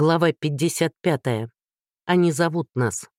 Глава 55. Они зовут нас.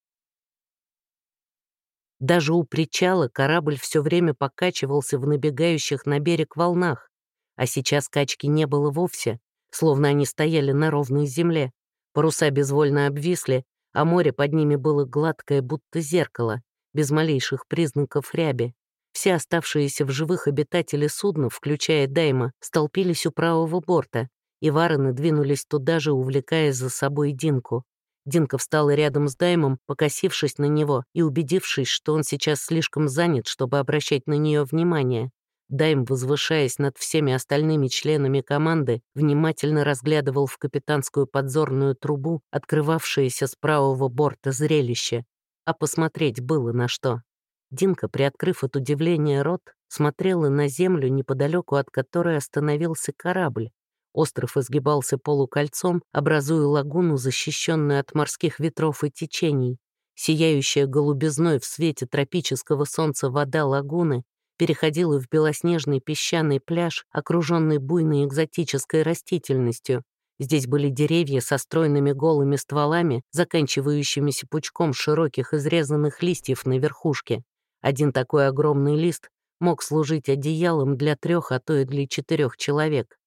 Даже у причала корабль все время покачивался в набегающих на берег волнах, а сейчас качки не было вовсе, словно они стояли на ровной земле. Паруса безвольно обвисли, а море под ними было гладкое, будто зеркало, без малейших признаков ряби. Все оставшиеся в живых обитатели судна, включая Дайма, столпились у правого борта, и варены двинулись туда же, увлекая за собой Динку. Динка встала рядом с Даймом, покосившись на него и убедившись, что он сейчас слишком занят, чтобы обращать на нее внимание. Дайм, возвышаясь над всеми остальными членами команды, внимательно разглядывал в капитанскую подзорную трубу, открывавшееся с правого борта зрелище. А посмотреть было на что. Динка, приоткрыв от удивления рот, смотрела на землю, неподалеку от которой остановился корабль, Остров изгибался полукольцом, образуя лагуну, защищенную от морских ветров и течений. Сияющая голубизной в свете тропического солнца вода лагуны переходила в белоснежный песчаный пляж, окруженный буйной экзотической растительностью. Здесь были деревья со стройными голыми стволами, заканчивающимися пучком широких изрезанных листьев на верхушке. Один такой огромный лист мог служить одеялом для трех, а то и для четырех человек.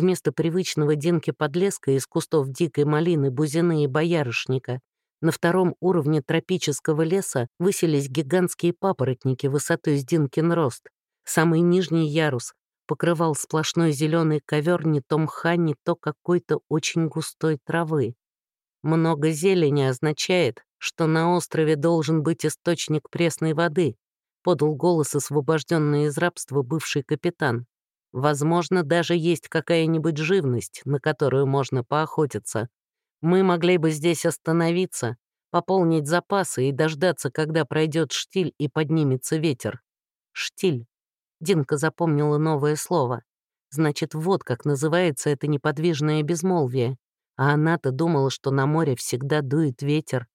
Вместо привычного Динки подлеска из кустов дикой малины, бузины и боярышника на втором уровне тропического леса высились гигантские папоротники высотой с Динкин рост. Самый нижний ярус покрывал сплошной зеленый ковер не то мха, не то какой-то очень густой травы. Много зелени означает, что на острове должен быть источник пресной воды, подал голос освобожденный из рабства бывший капитан. Возможно, даже есть какая-нибудь живность, на которую можно поохотиться. Мы могли бы здесь остановиться, пополнить запасы и дождаться, когда пройдет штиль и поднимется ветер. Штиль. Динка запомнила новое слово. Значит, вот как называется это неподвижное безмолвие. А она-то думала, что на море всегда дует ветер.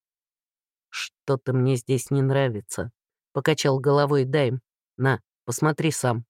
«Что-то мне здесь не нравится», — покачал головой Дайм. «На, посмотри сам».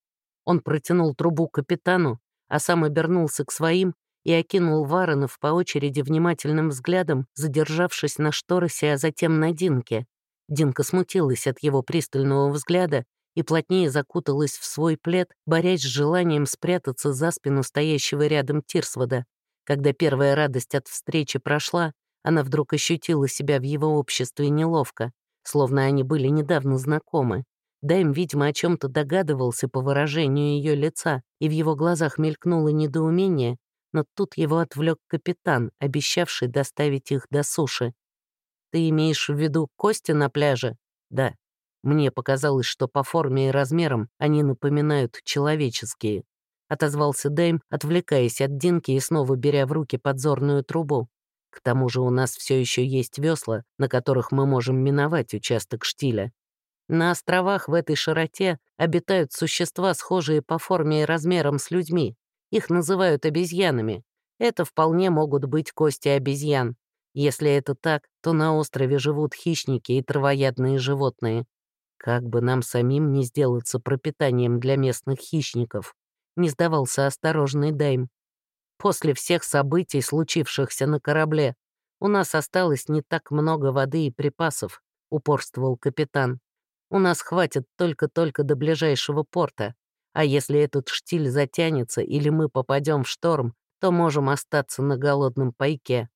Он протянул трубу капитану, а сам обернулся к своим и окинул Варонов по очереди внимательным взглядом, задержавшись на Шторосе, а затем на Динке. Динка смутилась от его пристального взгляда и плотнее закуталась в свой плед, борясь с желанием спрятаться за спину стоящего рядом Тирсвода. Когда первая радость от встречи прошла, она вдруг ощутила себя в его обществе неловко, словно они были недавно знакомы. Дайм, видимо, о чем то догадывался по выражению ее лица, и в его глазах мелькнуло недоумение, но тут его отвлек капитан, обещавший доставить их до суши. «Ты имеешь в виду кости на пляже?» «Да. Мне показалось, что по форме и размерам они напоминают человеческие», — отозвался Дэйм, отвлекаясь от Динки и снова беря в руки подзорную трубу. «К тому же у нас все еще есть весла, на которых мы можем миновать участок штиля. На островах в этой широте обитают существа, схожие по форме и размерам с людьми. Их называют обезьянами. Это вполне могут быть кости обезьян. Если это так, то на острове живут хищники и травоядные животные. Как бы нам самим не сделаться пропитанием для местных хищников, не сдавался осторожный Дайм. После всех событий, случившихся на корабле, у нас осталось не так много воды и припасов, упорствовал капитан. У нас хватит только-только до ближайшего порта, а если этот штиль затянется или мы попадем в шторм, то можем остаться на голодном пайке».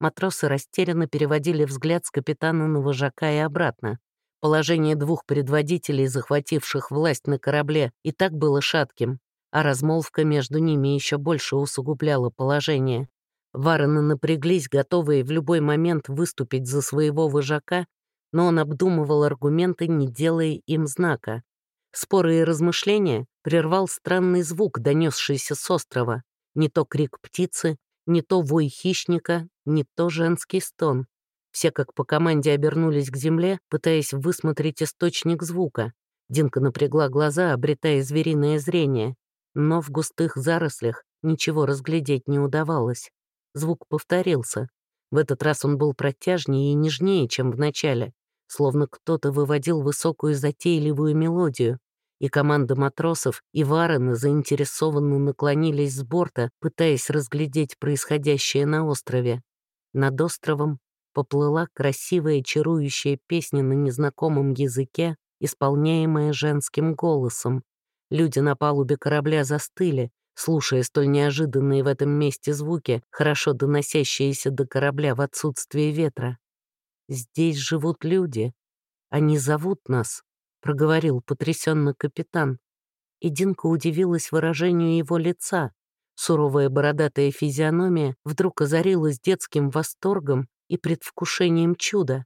Матросы растерянно переводили взгляд с капитана на вожака и обратно. Положение двух предводителей, захвативших власть на корабле, и так было шатким, а размолвка между ними еще больше усугубляла положение. Варены напряглись, готовые в любой момент выступить за своего вожака но он обдумывал аргументы, не делая им знака. Споры и размышления прервал странный звук, донесшийся с острова. Не то крик птицы, не то вой хищника, не то женский стон. Все как по команде обернулись к земле, пытаясь высмотреть источник звука. Динка напрягла глаза, обретая звериное зрение. Но в густых зарослях ничего разглядеть не удавалось. Звук повторился. В этот раз он был протяжнее и нежнее, чем в начале словно кто-то выводил высокую затейливую мелодию, и команда матросов и Варена заинтересованно наклонились с борта, пытаясь разглядеть происходящее на острове. Над островом поплыла красивая чарующая песня на незнакомом языке, исполняемая женским голосом. Люди на палубе корабля застыли, слушая столь неожиданные в этом месте звуки, хорошо доносящиеся до корабля в отсутствие ветра. «Здесь живут люди. Они зовут нас», — проговорил потрясенно капитан. И Динка удивилась выражению его лица. Суровая бородатая физиономия вдруг озарилась детским восторгом и предвкушением чуда.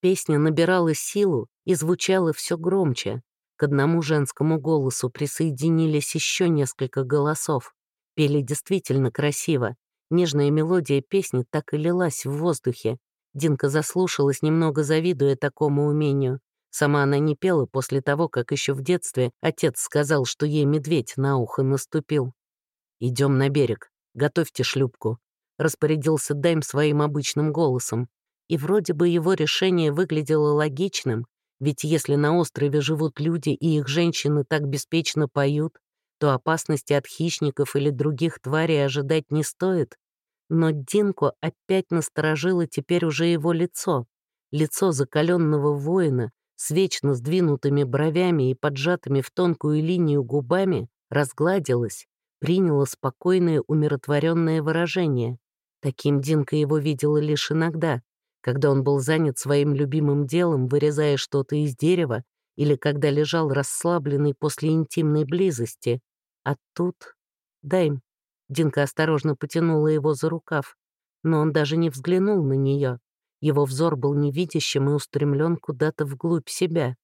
Песня набирала силу и звучала все громче. К одному женскому голосу присоединились еще несколько голосов. Пели действительно красиво. Нежная мелодия песни так и лилась в воздухе. Динка заслушалась, немного завидуя такому умению. Сама она не пела после того, как еще в детстве отец сказал, что ей медведь на ухо наступил. «Идем на берег, готовьте шлюпку», — распорядился Дайм своим обычным голосом. И вроде бы его решение выглядело логичным, ведь если на острове живут люди и их женщины так беспечно поют, то опасности от хищников или других тварей ожидать не стоит. Но Динку опять насторожило теперь уже его лицо. Лицо закаленного воина с вечно сдвинутыми бровями и поджатыми в тонкую линию губами разгладилось, приняло спокойное умиротворенное выражение. Таким Динка его видела лишь иногда, когда он был занят своим любимым делом, вырезая что-то из дерева, или когда лежал расслабленный после интимной близости. А тут... Дайм. Динка осторожно потянула его за рукав, но он даже не взглянул на нее. Его взор был невидящим и устремлен куда-то вглубь себя.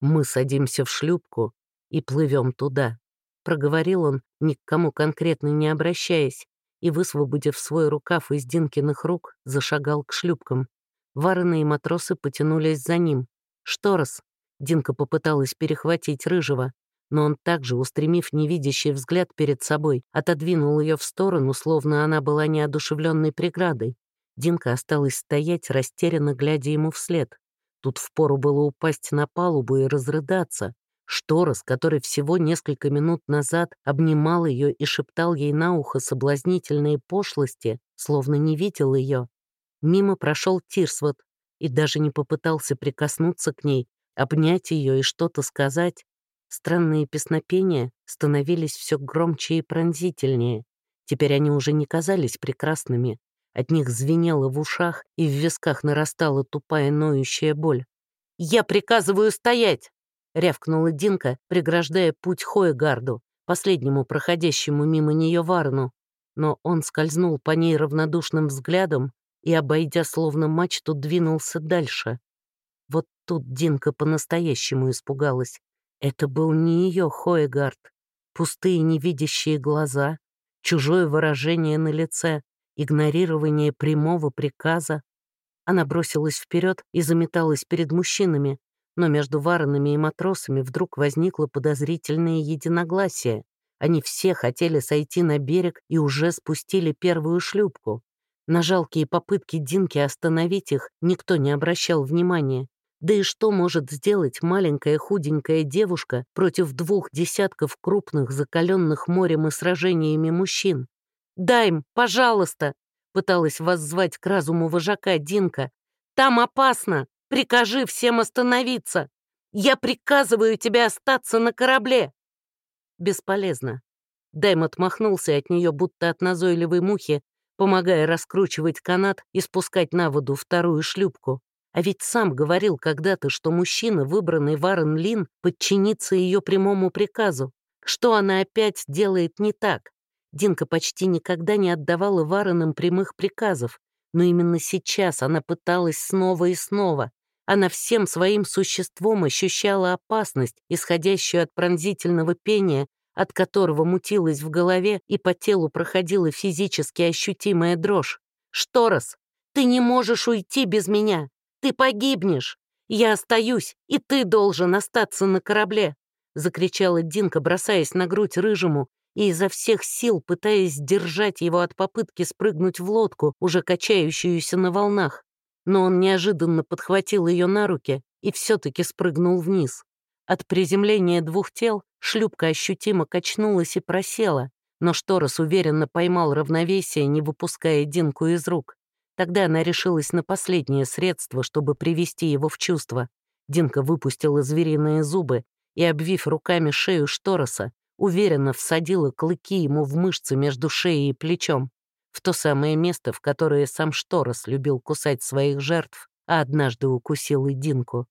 «Мы садимся в шлюпку и плывем туда», — проговорил он, ни к кому конкретно не обращаясь, и, высвободив свой рукав из Динкиных рук, зашагал к шлюпкам. Вараны и матросы потянулись за ним. «Шторос!» Динка попыталась перехватить Рыжего, но он также, устремив невидящий взгляд перед собой, отодвинул ее в сторону, словно она была неодушевленной преградой. Динка осталась стоять, растерянно глядя ему вслед. Тут впору было упасть на палубу и разрыдаться. Шторос, который всего несколько минут назад обнимал ее и шептал ей на ухо соблазнительные пошлости, словно не видел ее, Мимо прошел Тирсвот и даже не попытался прикоснуться к ней, обнять ее и что-то сказать. Странные песнопения становились все громче и пронзительнее. Теперь они уже не казались прекрасными. От них звенело в ушах, и в висках нарастала тупая ноющая боль. «Я приказываю стоять!» — рявкнула Динка, преграждая путь Хоегарду, последнему проходящему мимо нее Варну. Но он скользнул по ней равнодушным взглядом, и, обойдя словно мачту, двинулся дальше. Вот тут Динка по-настоящему испугалась. Это был не ее Хоегард. Пустые невидящие глаза, чужое выражение на лице, игнорирование прямого приказа. Она бросилась вперед и заметалась перед мужчинами, но между варанами и матросами вдруг возникло подозрительное единогласие. Они все хотели сойти на берег и уже спустили первую шлюпку. На жалкие попытки Динки остановить их никто не обращал внимания. Да и что может сделать маленькая худенькая девушка против двух десятков крупных, закаленных морем и сражениями мужчин? «Дайм, пожалуйста!» — пыталась воззвать к разуму вожака Динка. «Там опасно! Прикажи всем остановиться! Я приказываю тебе остаться на корабле!» Бесполезно. Дайм отмахнулся от нее, будто от назойливой мухи, помогая раскручивать канат и спускать на воду вторую шлюпку. А ведь сам говорил когда-то, что мужчина, выбранный Варен Лин, подчинится ее прямому приказу. Что она опять делает не так? Динка почти никогда не отдавала Варенам прямых приказов, но именно сейчас она пыталась снова и снова. Она всем своим существом ощущала опасность, исходящую от пронзительного пения от которого мутилось в голове и по телу проходила физически ощутимая дрожь. «Шторос, ты не можешь уйти без меня! Ты погибнешь! Я остаюсь, и ты должен остаться на корабле!» закричала Динка, бросаясь на грудь рыжему и изо всех сил пытаясь сдержать его от попытки спрыгнуть в лодку, уже качающуюся на волнах. Но он неожиданно подхватил ее на руки и все-таки спрыгнул вниз. От приземления двух тел шлюпка ощутимо качнулась и просела, но Шторос уверенно поймал равновесие, не выпуская Динку из рук. Тогда она решилась на последнее средство, чтобы привести его в чувство. Динка выпустила звериные зубы и, обвив руками шею Штороса, уверенно всадила клыки ему в мышцы между шеей и плечом, в то самое место, в которое сам Шторос любил кусать своих жертв, а однажды укусил и Динку.